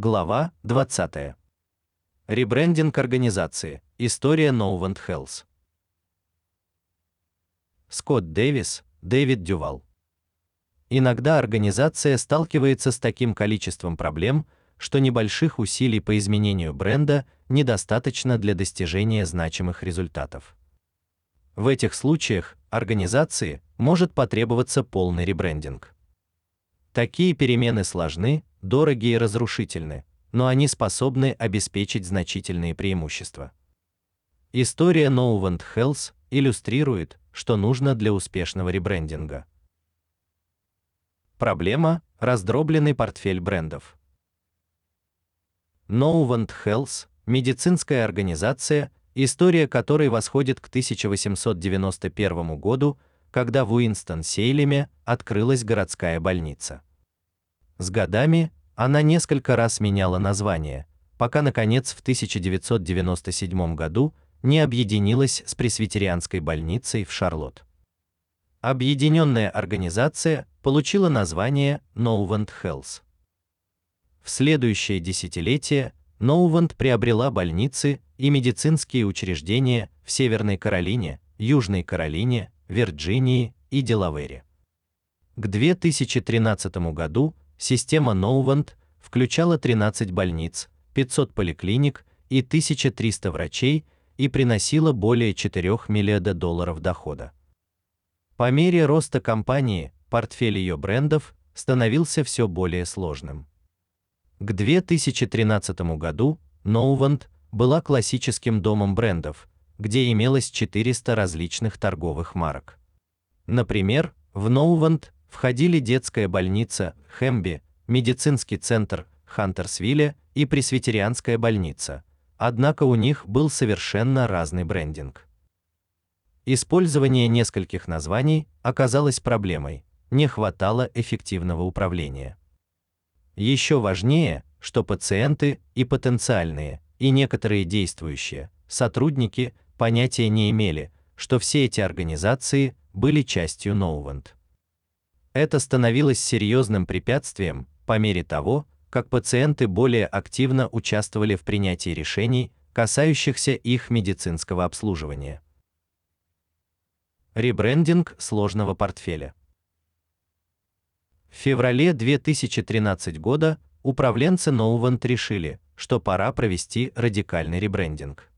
Глава 20. Ребрендинг организации. История Novant Health. Скотт Дэвис, Дэвид Дювал. Иногда организация сталкивается с таким количеством проблем, что небольших усилий по изменению бренда недостаточно для достижения значимых результатов. В этих случаях организации может потребоваться полный ребрендинг. Такие перемены сложны, дороги и разрушительны, но они способны обеспечить значительные преимущества. История Novant Health иллюстрирует, что нужно для успешного ребрендинга. Проблема раздробленный портфель брендов. Novant Health медицинская организация, история которой восходит к 1891 году, когда в Уинстон-Сейлеме открылась городская больница. С годами она несколько раз меняла название, пока наконец в 1997 году не объединилась с пресвитерианской больницей в Шарлотт. Объединенная организация получила название Novant Health. В следующее десятилетие Novant приобрела больницы и медицинские учреждения в Северной Каролине, Южной Каролине, Вирджинии и Делавере. К 2013 году Система Novant включала 13 больниц, 500 поликлиник и 1300 врачей и приносила более 4 миллиардов долларов дохода. По мере роста компании, портфель ее брендов становился все более сложным. К 2013 году Novant была классическим домом брендов, где имелось 400 различных торговых марок. Например, в Novant входили детская больница Хэмби, медицинский центр Хантерсвилле и пресвитерианская больница. Однако у них был совершенно разный брендинг. Использование нескольких названий оказалось проблемой. Не хватало эффективного управления. Еще важнее, что пациенты и потенциальные, и некоторые действующие сотрудники понятия не имели, что все эти организации были частью Novant. Это становилось серьезным препятствием по мере того, как пациенты более активно участвовали в принятии решений, касающихся их медицинского обслуживания. Ребрендинг сложного портфеля. В феврале 2013 года управленцы Novant решили, что пора провести радикальный ребрендинг.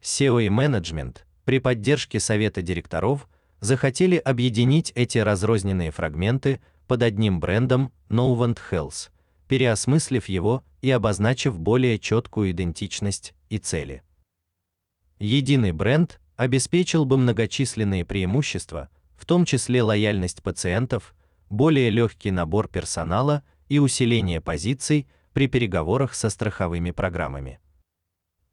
SEO и менеджмент при поддержке совета директоров захотели объединить эти разрозненные фрагменты под одним брендом Novant Health, переосмыслив его и обозначив более четкую идентичность и цели. Единый бренд обеспечил бы многочисленные преимущества, в том числе лояльность пациентов, более легкий набор персонала и усиление позиций при переговорах со страховыми программами.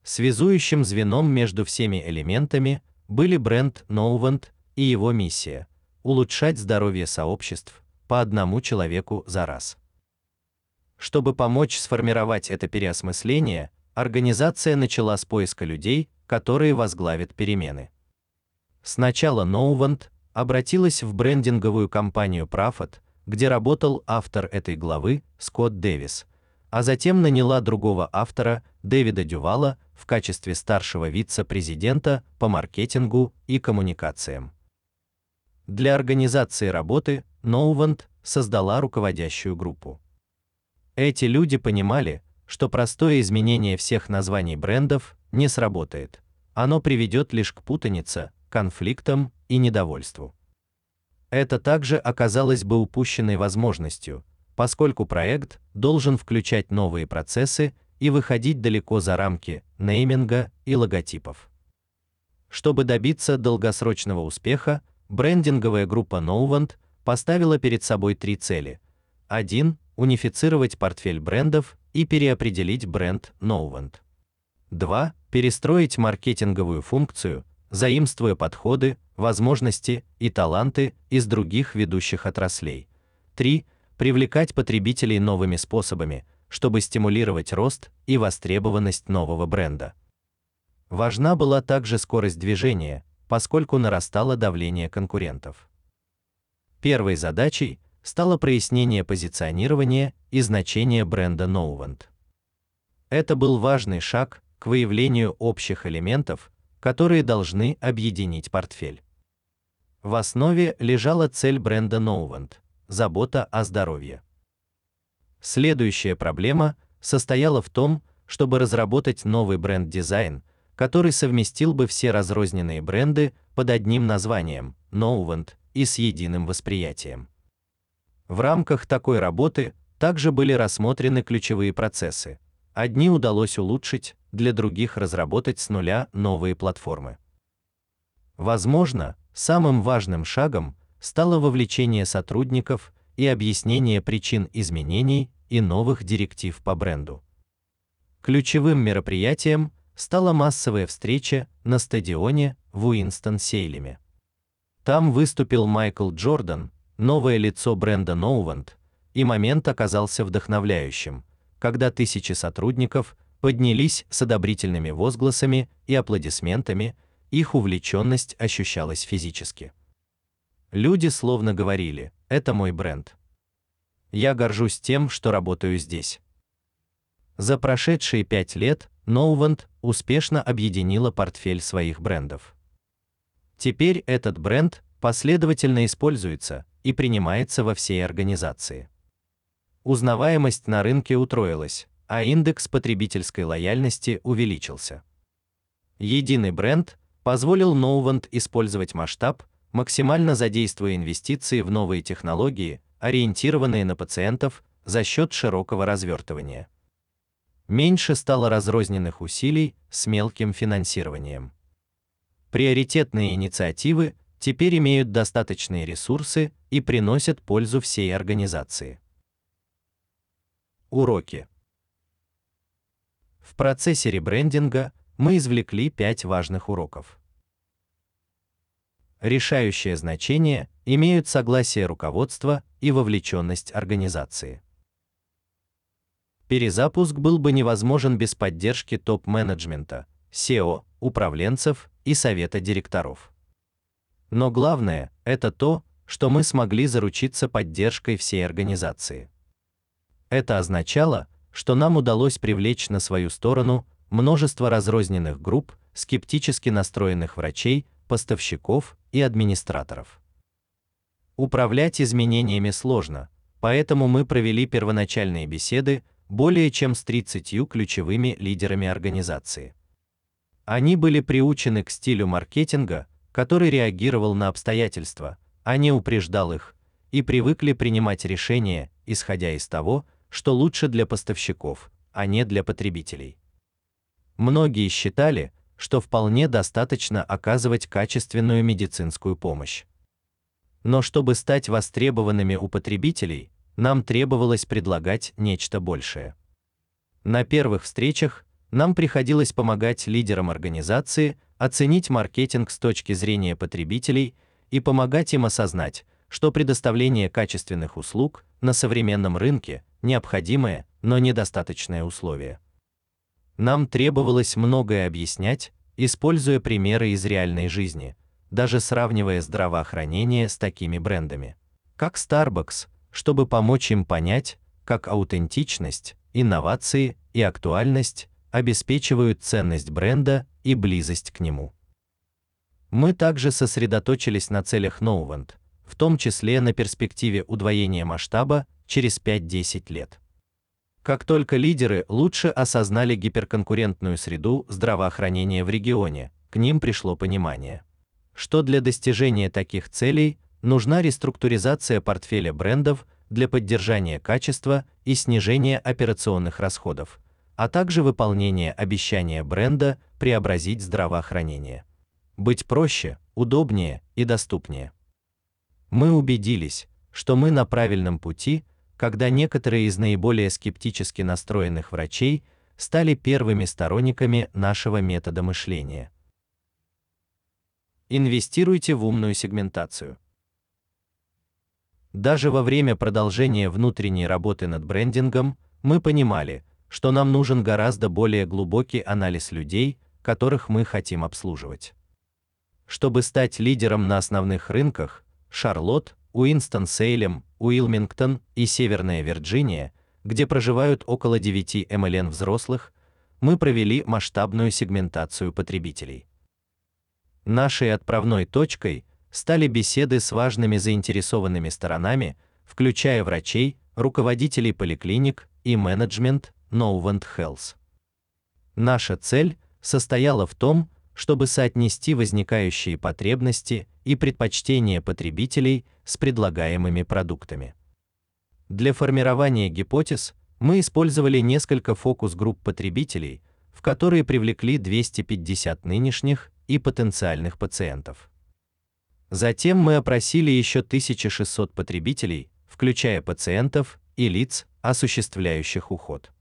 Связующим звеном между всеми элементами были бренд Novant и его миссия улучшать здоровье сообществ по одному человеку за раз. Чтобы помочь сформировать это переосмысление, организация начала с поиска людей, которые возглавят перемены. Сначала Novant обратилась в брендинговую компанию Profit, где работал автор этой главы Скотт Дэвис, а затем наняла другого автора Дэвида Дювала в качестве старшего вице-президента по маркетингу и коммуникациям. Для организации работы Novant создала руководящую группу. Эти люди понимали, что простое изменение всех названий брендов не сработает. Оно приведет лишь к путанице, конфликтам и недовольству. Это также оказалось бы упущенной возможностью, поскольку проект должен включать новые процессы и выходить далеко за рамки нейминга и логотипов. Чтобы добиться долгосрочного успеха, брендинговая группа Novant поставила перед собой три цели. 1. унифицировать портфель брендов и переопределить бренд Novant. 2. перестроить маркетинговую функцию, заимствуя подходы, возможности и таланты из других ведущих отраслей. 3. привлекать потребителей новыми способами, чтобы стимулировать рост и востребованность нового бренда. Важна была также скорость движения, поскольку нарастало давление конкурентов. Первой задачей стало прояснение позиционирования и значения бренда Novant. Это был важный шаг к выявлению общих элементов, которые должны объединить портфель. В основе лежала цель бренда Nouvent забота о здоровье. Следующая проблема состояла в том, чтобы разработать новый бренд-дизайн, который совместил бы все разрозненные бренды под одним названием Nouvent и с единым восприятием. В рамках такой работы также были рассмотрены ключевые процессы. Одни удалось улучшить, для других разработать с нуля новые платформы. Возможно, самым важным шагом стало вовлечение сотрудников и объяснение причин изменений и новых директив по бренду. Ключевым мероприятием стала массовая встреча на стадионе в Уинстон-Сейлеме. Там выступил Майкл Джордан, новое лицо бренда Nouvent, и момент оказался вдохновляющим, когда тысячи сотрудников поднялись с одобрительными возгласами и аплодисментами, их увлеченность ощущалась физически. Люди словно говорили: "Это мой бренд. Я горжусь тем, что работаю здесь". За прошедшие пять лет Nouvent успешно объединила портфель своих брендов. Теперь этот бренд последовательно используется и принимается во всей организации. Узнаваемость на рынке утроилась, а индекс потребительской лояльности увеличился. Единый бренд позволил Nouvent использовать масштаб максимально задействуя инвестиции в новые технологии, ориентированные на пациентов за счет широкого развертывания. Меньше стало разрозненных усилий с мелким финансированием. Приоритетные инициативы теперь имеют достаточные ресурсы и приносят пользу всей организации. Уроки. В процессе ребрендинга мы извлекли пять важных уроков решающее значение имеют согласие руководства и вовлеченность организации. Перезапуск был бы невозможен без поддержки топ-менеджмента, SEO, управленцев и совета директоров. Но главное это то, что мы смогли заручиться поддержкой всей организации. Это означало, что нам удалось привлечь на свою сторону множество разрозненных групп, скептически настроенных врачей, поставщиков и администраторов. Управлять изменениями сложно, поэтому мы провели первоначальные беседы более чем с 30 ключевыми лидерами организации. Они были приучены к стилю маркетинга, который реагировал на обстоятельства, а не упреждал их, и привыкли принимать решения, исходя из того, что лучше для поставщиков, а не для потребителей. Многие считали, что вполне достаточно оказывать качественную медицинскую помощь. Но чтобы стать востребованными у потребителей, нам требовалось предлагать нечто большее. На первых встречах нам приходилось помогать лидерам организации оценить маркетинг с точки зрения потребителей и помогать им осознать, что предоставление качественных услуг на современном рынке необходимое, но недостаточное условие. Нам требовалось многое объяснять, используя примеры из реальной жизни, даже сравнивая здравоохранение с такими брендами, как Starbucks, чтобы помочь им понять, как аутентичность, инновации и актуальность обеспечивают ценность бренда и близость к нему. Мы также сосредоточились на целях Nouvent, в том числе на перспективе удвоения масштаба через 5-10 лет. Как только лидеры лучше осознали гиперконкурентную среду здравоохранения в регионе, к ним пришло понимание, что для достижения таких целей нужна реструктуризация портфеля брендов для поддержания качества и снижения операционных расходов, а также выполнение обещания бренда преобразить здравоохранение. Быть проще, удобнее и доступнее. Мы убедились, что мы на правильном пути когда некоторые из наиболее скептически настроенных врачей стали первыми сторонниками нашего метода мышления. Инвестируйте в умную сегментацию. Даже во время продолжения внутренней работы над брендингом мы понимали, что нам нужен гораздо более глубокий анализ людей, которых мы хотим обслуживать. Чтобы стать лидером на основных рынках, Шарлотт, Уинстон-Сейлем, Уилмингтон и Северная Вирджиния, где проживают около 9 МЛН взрослых, мы провели масштабную сегментацию потребителей. Нашей отправной точкой стали беседы с важными заинтересованными сторонами, включая врачей, руководителей поликлиник и менеджмент Novant Health. Наша цель состояла в том, чтобы соотнести возникающие потребности и предпочтения потребителей с предлагаемыми продуктами. Для формирования гипотез мы использовали несколько фокус-групп потребителей, в которые привлекли 250 нынешних и потенциальных пациентов. Затем мы опросили еще 1600 потребителей, включая пациентов и лиц, осуществляющих уход.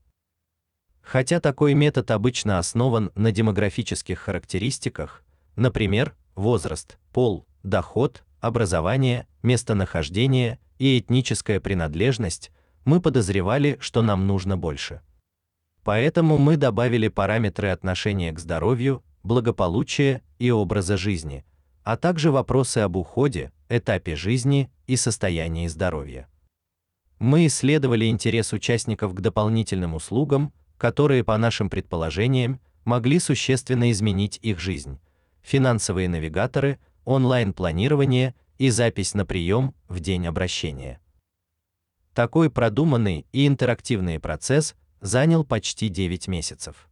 Хотя такой метод обычно основан на демографических характеристиках, например, возраст, пол, доход, образование, местонахождение и этническая принадлежность, мы подозревали, что нам нужно больше. Поэтому мы добавили параметры отношения к здоровью, благополучия и образа жизни, а также вопросы об уходе, этапе жизни и состоянии здоровья. Мы исследовали интерес участников к дополнительным услугам, которые, по нашим предположениям, могли существенно изменить их жизнь. Финансовые навигаторы, онлайн-планирование и запись на прием в день обращения. Такой продуманный и интерактивный процесс занял почти 9 месяцев.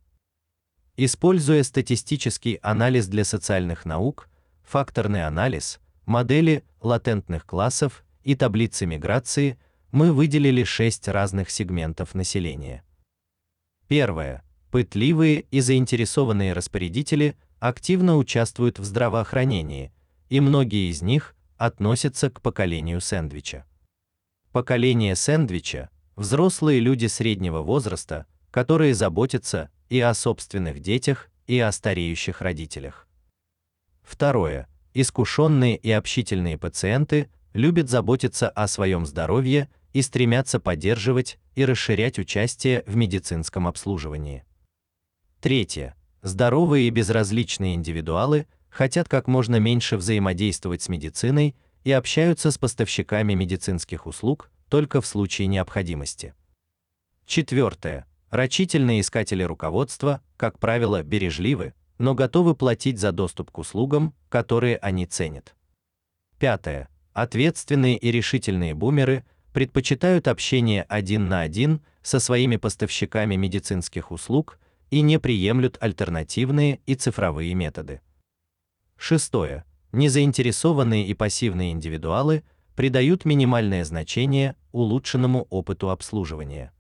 Используя статистический анализ для социальных наук, факторный анализ, модели латентных классов и таблицы миграции, мы выделили шесть разных сегментов населения. Первое. Пытливые и заинтересованные распорядители активно участвуют в здравоохранении, и многие из них относятся к поколению сэндвича. Поколение сэндвича взрослые люди среднего возраста, которые заботятся и о собственных детях, и о стареющих родителях. Второе. Искушенные и общительные пациенты любят заботиться о своем здоровье и стремятся поддерживать и расширять участие в медицинском обслуживании. Третье. Здоровые и безразличные индивидуалы хотят как можно меньше взаимодействовать с медициной и общаются с поставщиками медицинских услуг только в случае необходимости. Четвертое. Рачительные искатели руководства, как правило, бережливы, но готовы платить за доступ к услугам, которые они ценят. Пятое. Ответственные и решительные бумеры предпочитают общение один на один со своими поставщиками медицинских услуг и не приемлют альтернативные и цифровые методы. Шестое. Незаинтересованные и пассивные индивидуалы придают минимальное значение улучшенному опыту обслуживания.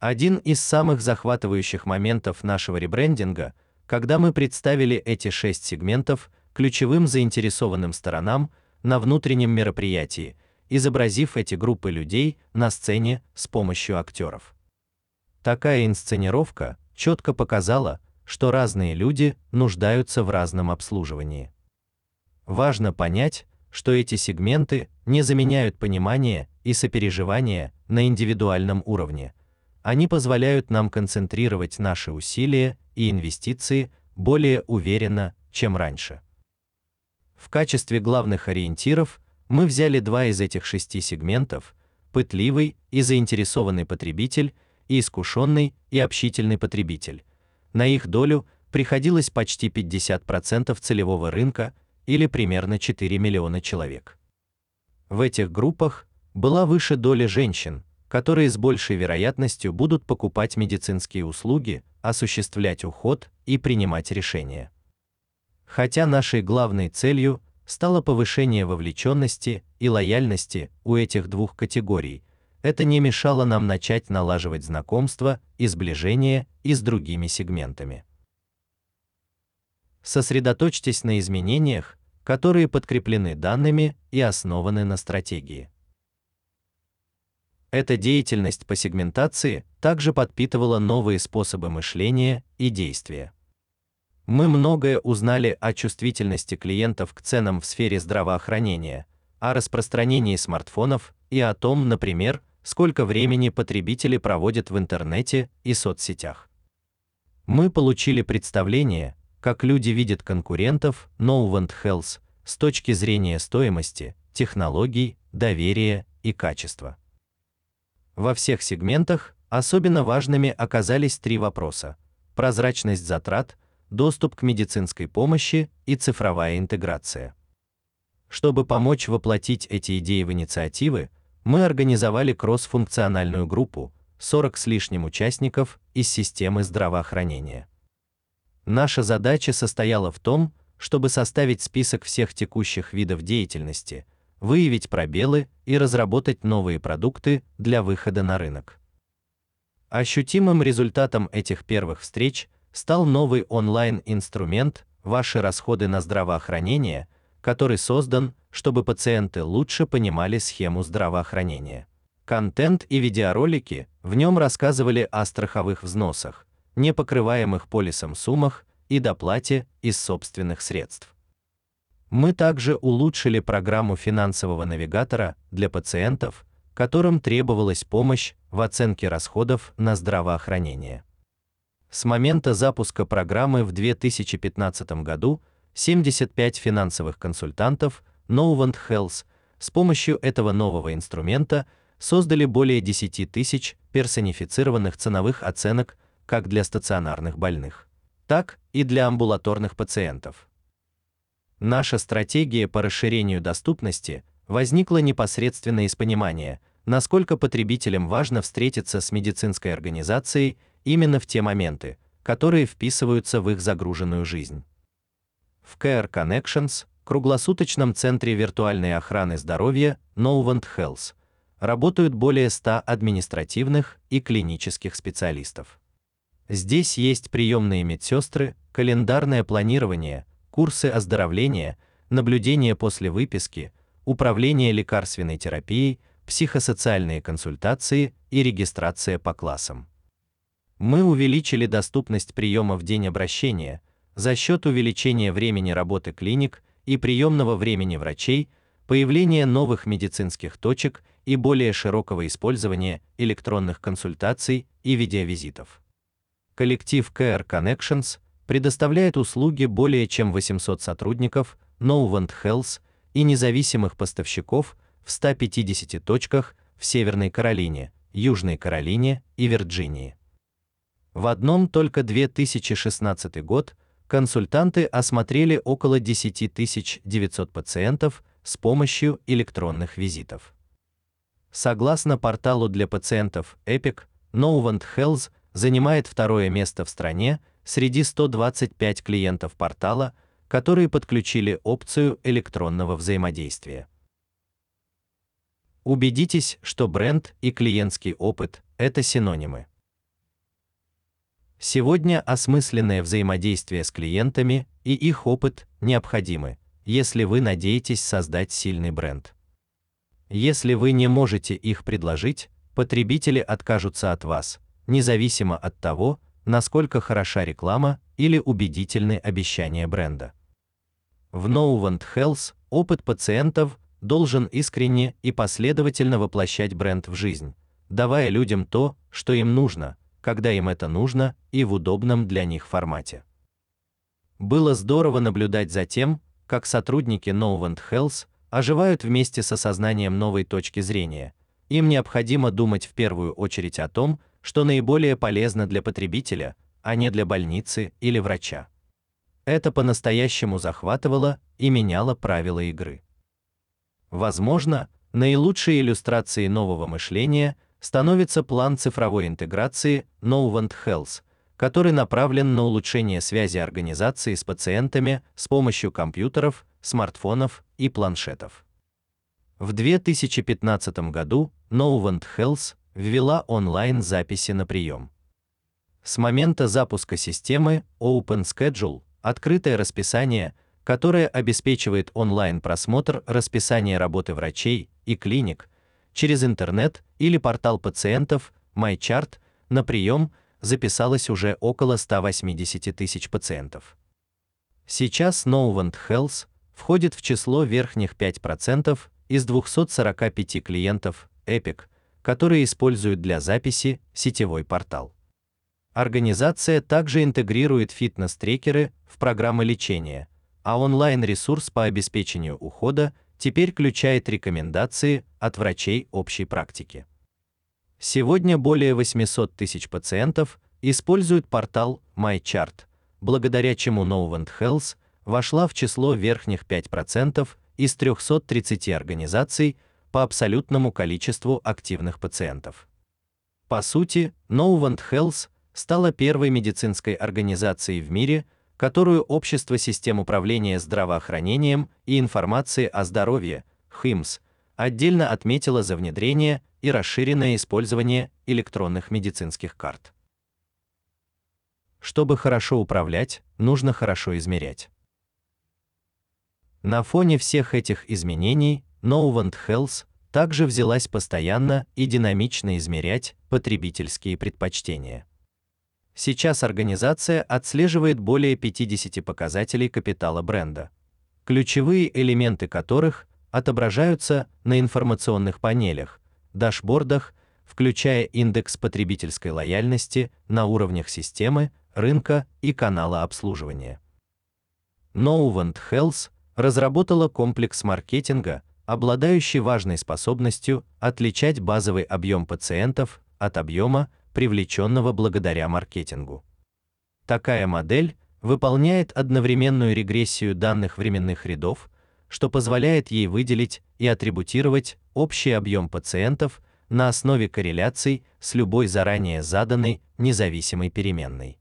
Один из самых захватывающих моментов нашего ребрендинга, когда мы представили эти шесть сегментов ключевым заинтересованным сторонам на внутреннем мероприятии – изобразив эти группы людей на сцене с помощью актеров. Такая инсценировка четко показала, что разные люди нуждаются в разном обслуживании. Важно понять, что эти сегменты не заменяют понимание и сопереживание на индивидуальном уровне. Они позволяют нам концентрировать наши усилия и инвестиции более уверенно, чем раньше. В качестве главных ориентиров мы взяли два из этих шести сегментов: пытливый и заинтересованный потребитель и искушенный и общительный потребитель. На их долю приходилось почти 50% целевого рынка или примерно 4 миллиона человек. В этих группах была выше доля женщин, которые с большей вероятностью будут покупать медицинские услуги, осуществлять уход и принимать решения. Хотя нашей главной целью стало повышение вовлеченности и лояльности у этих двух категорий. Это не мешало нам начать налаживать знакомства и сближение и с другими сегментами. Сосредоточьтесь на изменениях, которые подкреплены данными и основаны на стратегии. Эта деятельность по сегментации также подпитывала новые способы мышления и действия. Мы многое узнали о чувствительности клиентов к ценам в сфере здравоохранения, о распространении смартфонов и о том, например, сколько времени потребители проводят в интернете и соцсетях. Мы получили представление, как люди видят конкурентов Novant Health с точки зрения стоимости, технологий, доверия и качества. Во всех сегментах особенно важными оказались три вопроса: прозрачность затрат, доступ к медицинской помощи и цифровая интеграция. Чтобы помочь воплотить эти идеи в инициативы, мы организовали кроссфункциональную группу 40 с лишним участников из системы здравоохранения. Наша задача состояла в том, чтобы составить список всех текущих видов деятельности, выявить пробелы и разработать новые продукты для выхода на рынок. Ощутимым результатом этих первых встреч стал новый онлайн-инструмент Ваши расходы на здравоохранение, который создан, чтобы пациенты лучше понимали схему здравоохранения. Контент и видеоролики в нем рассказывали о страховых взносах, непокрываемых полисом суммах и доплате из собственных средств. Мы также улучшили программу финансового навигатора для пациентов, которым требовалась помощь в оценке расходов на здравоохранение. С момента запуска программы в 2015 году 75 финансовых консультантов Novant Health с помощью этого нового инструмента создали более 10 тысяч персонифицированных ценовых оценок как для стационарных больных, так и для амбулаторных пациентов. Наша стратегия по расширению доступности возникла непосредственно из понимания, насколько потребителям важно встретиться с медицинской организацией именно в те моменты, которые вписываются в их загруженную жизнь. В Care Connections, круглосуточном центре виртуальной охраны здоровья Novant Health, работают более 100 административных и клинических специалистов. Здесь есть приемные медсестры, календарное планирование, курсы оздоровления, наблюдение после выписки, управление лекарственной терапией, психосоциальные консультации и регистрация по классам. Мы увеличили доступность приема в день обращения за счет увеличения времени работы клиник и приемного времени врачей, появления новых медицинских точек и более широкого использования электронных консультаций и видеовизитов. Коллектив Care Connections предоставляет услуги более чем 800 сотрудников Novant Health и независимых поставщиков в 150 точках в Северной Каролине, Южной Каролине и Вирджинии. В одном только 2016 год консультанты осмотрели около 10 900 пациентов с помощью электронных визитов. Согласно порталу для пациентов Epic, Novant Health занимает второе место в стране среди 125 клиентов портала, которые подключили опцию электронного взаимодействия. Убедитесь, что бренд и клиентский опыт это синонимы. Сегодня осмысленное взаимодействие с клиентами и их опыт необходимы, если вы надеетесь создать сильный бренд. Если вы не можете их предложить, потребители откажутся от вас, независимо от того, насколько хороша реклама или убедительны обещания бренда. В Novant Health опыт пациентов должен искренне и последовательно воплощать бренд в жизнь, давая людям то, что им нужно, когда им это нужно и в удобном для них формате. Было здорово наблюдать за тем, как сотрудники Novant Health оживают вместе с осознанием новой точки зрения. Им необходимо думать в первую очередь о том, что наиболее полезно для потребителя, а не для больницы или врача. Это по-настоящему захватывало и меняло правила игры. Возможно, наилучшей иллюстрацией нового мышления – становится план цифровой интеграции Novant Health, который направлен на улучшение связи организации с пациентами с помощью компьютеров, смартфонов и планшетов. В 2015 году Novant Health ввела онлайн-записи на прием. С момента запуска системы Open Schedule открытое расписание, которое обеспечивает онлайн-просмотр расписания работы врачей и клиник, через интернет или портал пациентов MyChart на прием записалось уже около 180 тысяч пациентов. Сейчас Novant Health входит в число верхних 5% из 245 клиентов Epic, которые используют для записи сетевой портал. Организация также интегрирует фитнес-трекеры в программы лечения, а онлайн-ресурс по обеспечению ухода теперь включает рекомендации от врачей общей практики. Сегодня более 800 тысяч пациентов используют портал MyChart, благодаря чему Novant Health вошла в число верхних 5% из 330 организаций по абсолютному количеству активных пациентов. По сути, Novant Health стала первой медицинской организацией в мире, которую Общество систем управления здравоохранением и информации о здоровье (HIMSS) отдельно отметило за внедрение и расширенное использование электронных медицинских карт. Чтобы хорошо управлять, нужно хорошо измерять. На фоне всех этих изменений Novant Health также взялась постоянно и динамично измерять потребительские предпочтения. Сейчас организация отслеживает более 50 показателей капитала бренда, ключевые элементы которых отображаются на информационных панелях, дашбордах, включая индекс потребительской лояльности на уровнях системы, рынка и канала обслуживания. Novant Health разработала комплекс маркетинга, обладающий важной способностью отличать базовый объем пациентов от объема, привлеченного благодаря маркетингу. Такая модель выполняет одновременную регрессию данных временных рядов, что позволяет ей выделить и атрибутировать общий объем пациентов на основе корреляций с любой заранее заданной независимой переменной.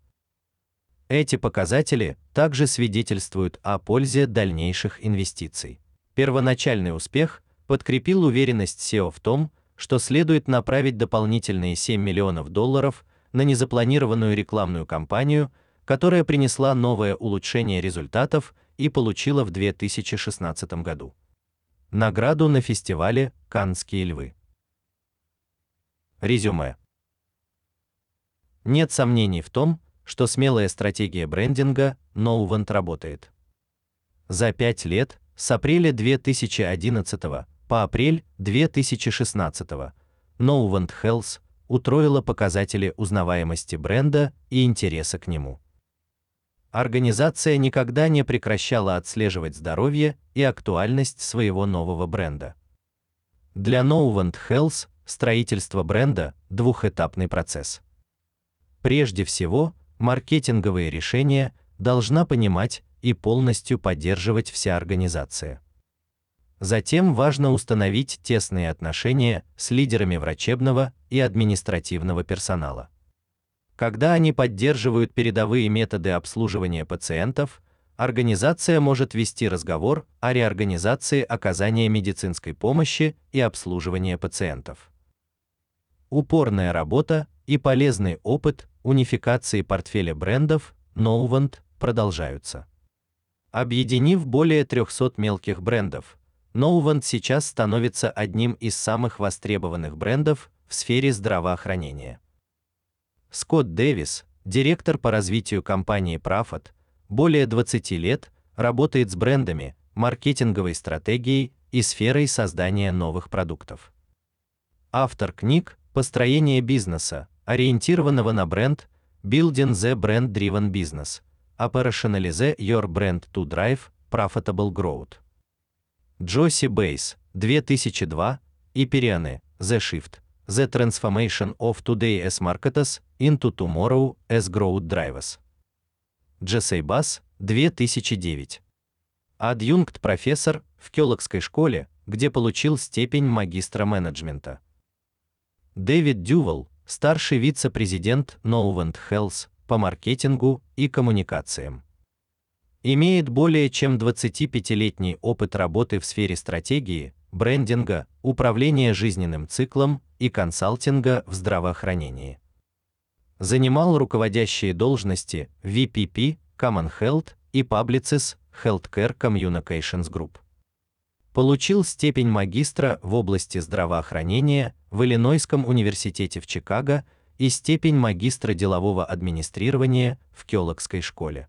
Эти показатели также свидетельствуют о пользе дальнейших инвестиций. Первоначальный успех подкрепил уверенность SEO в том, что следует направить дополнительные 7 миллионов долларов на незапланированную рекламную кампанию, которая принесла новое улучшение результатов и получила в 2016 году награду на фестивале Каннские львы. Резюме. Нет сомнений в том, что смелая стратегия брендинга Novant работает. За 5 лет, с апреля 2011 по апрель 2016 Novant Health утроила показатели узнаваемости бренда и интереса к нему. Организация никогда не прекращала отслеживать здоровье и актуальность своего нового бренда. Для Novant Health строительство бренда двухэтапный процесс. Прежде всего, маркетинговые решения должна понимать и полностью поддерживать вся организация. Затем важно установить тесные отношения с лидерами врачебного и административного персонала. Когда они поддерживают передовые методы обслуживания пациентов, организация может вести разговор о реорганизации оказания медицинской помощи и обслуживания пациентов. Упорная работа и полезный опыт унификации портфеля брендов Novant продолжаются. Объединив более 300 мелких брендов, Novant сейчас становится одним из самых востребованных брендов в сфере здравоохранения. Скотт Дэвис, директор по развитию компании Prafat, более 20 лет работает с брендами, маркетинговой стратегией и сферой создания новых продуктов. Автор книг Построение бизнеса, ориентированного на бренд, Building the Brand Driven Business, Operationalize Your Brand to Drive Profitable Growth. Джоси Бейс, 2002, и Перианы, The Shift, The Transformation of Today as Marketers into Tomorrow as Growth Drivers. Джесей Бас, 2009. Адъюнкт-профессор в Кёлокской школе, где получил степень магистра менеджмента. Дэвид Дювал, старший вице-президент Novant Health по маркетингу и коммуникациям. Имеет более чем 25-летний опыт работы в сфере стратегии, брендинга, управления жизненным циклом и консалтинга в здравоохранении. Занимал руководящие должности VPP, Common Health и Publicis Healthcare Communications Group. Получил степень магистра в области здравоохранения в Иллинойском университете в Чикаго и степень магистра делового администрирования в Кёлокской школе.